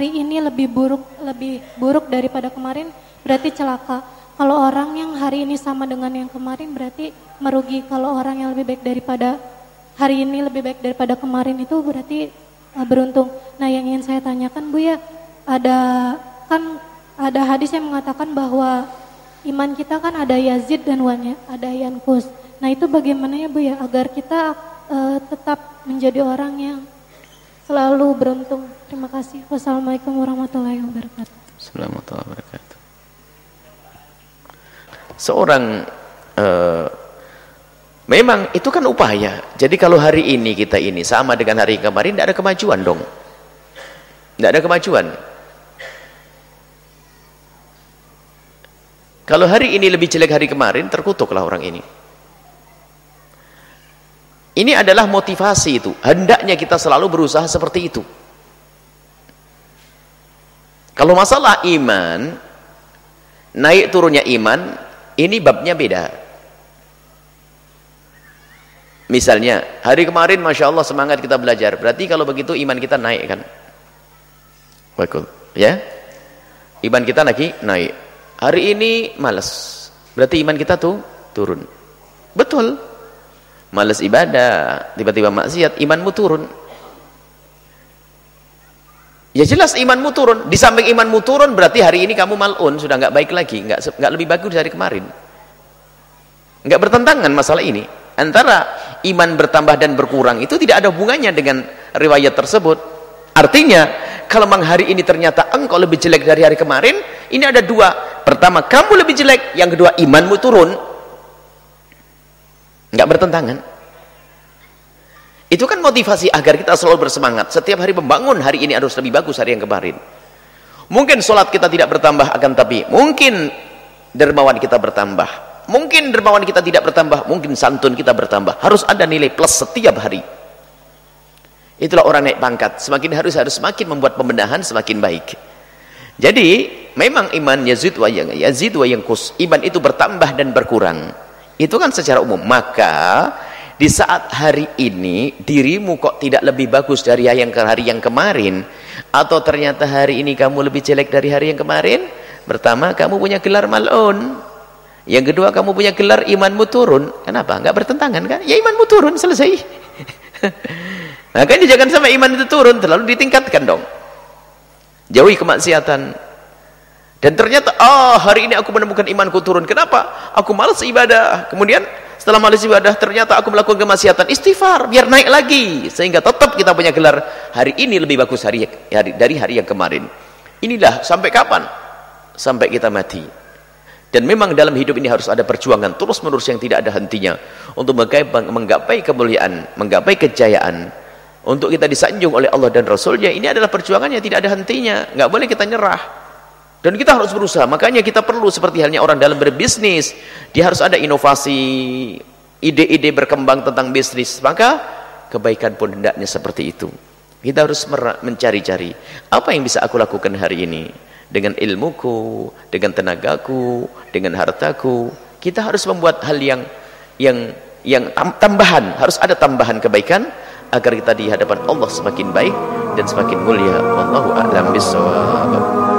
hari ini lebih buruk lebih buruk daripada kemarin berarti celaka. Kalau orang yang hari ini sama dengan yang kemarin berarti merugi. Kalau orang yang lebih baik daripada hari ini lebih baik daripada kemarin itu berarti uh, beruntung. Nah, yang ingin saya tanyakan Bu ya, ada kan ada hadis yang mengatakan bahwa iman kita kan ada Yazid dan Wanya, ada Yankus. Nah, itu bagaimana ya Bu ya agar kita uh, tetap menjadi orang yang selalu beruntung. Terima kasih. Wassalamualaikum warahmatullahi wabarakatuh. Assalamualaikum warahmatullahi wabarakatuh. Seorang uh, memang itu kan upaya. Jadi kalau hari ini kita ini sama dengan hari kemarin tidak ada kemajuan dong. Tidak ada kemajuan. Kalau hari ini lebih jelek hari kemarin, terkutuklah orang ini. Ini adalah motivasi itu. Hendaknya kita selalu berusaha seperti itu. Kalau masalah iman, naik turunnya iman, ini babnya beda. Misalnya, hari kemarin Masya Allah semangat kita belajar. Berarti kalau begitu iman kita naik kan? Baikul. Ya? Iman kita lagi naik. Hari ini malas. Berarti iman kita tuh turun. Betul malas ibadah, tiba-tiba maksiat, imanmu turun. Ya jelas imanmu turun. Di samping imanmu turun berarti hari ini kamu malun, sudah nggak baik lagi, nggak nggak lebih bagus dari kemarin. Nggak bertentangan masalah ini. Antara iman bertambah dan berkurang itu tidak ada hubungannya dengan riwayat tersebut. Artinya, kalau memang hari ini ternyata engkau lebih jelek dari hari kemarin, ini ada dua. Pertama, kamu lebih jelek. Yang kedua, imanmu turun nggak bertentangan. Itu kan motivasi agar kita selalu bersemangat. Setiap hari membangun hari ini harus lebih bagus hari yang kemarin. Mungkin sholat kita tidak bertambah akan tapi mungkin dermawan kita bertambah. Mungkin dermawan kita tidak bertambah mungkin santun kita bertambah. Harus ada nilai plus setiap hari. Itulah orang naik pangkat. Semakin harus harus semakin membuat pembenahan semakin baik. Jadi memang iman yazid wa yang yazid wa yang kus. Iman itu bertambah dan berkurang itu kan secara umum. Maka di saat hari ini dirimu kok tidak lebih bagus dari yang ke hari yang kemarin atau ternyata hari ini kamu lebih jelek dari hari yang kemarin, pertama kamu punya gelar malun. Yang kedua kamu punya gelar imanmu turun. Kenapa? Enggak bertentangan kan? Ya imanmu turun, selesai. Makanya jangan sampai iman itu turun, terlalu ditingkatkan dong. Jauhi kemaksiatan, dan ternyata, ah oh, hari ini aku menemukan imanku turun. Kenapa? Aku malas ibadah. Kemudian setelah malas ibadah, ternyata aku melakukan kemaksiatan. Istighfar, biar naik lagi. Sehingga tetap kita punya gelar, hari ini lebih bagus hari, hari dari hari yang kemarin. Inilah, sampai kapan? Sampai kita mati. Dan memang dalam hidup ini harus ada perjuangan terus-menerus yang tidak ada hentinya. Untuk menggapai kemuliaan, menggapai kejayaan. Untuk kita disanjung oleh Allah dan Rasulnya, ini adalah perjuangan yang tidak ada hentinya. Nggak boleh kita nyerah. Dan kita harus berusaha. Makanya kita perlu seperti halnya orang dalam berbisnis. Dia harus ada inovasi, ide-ide berkembang tentang bisnis. Maka kebaikan pun hendaknya seperti itu. Kita harus mencari-cari. Apa yang bisa aku lakukan hari ini? Dengan ilmuku, dengan tenagaku, dengan hartaku. Kita harus membuat hal yang yang yang tambahan. Harus ada tambahan kebaikan agar kita di hadapan Allah semakin baik dan semakin mulia. Wallahu a'lam bishawab.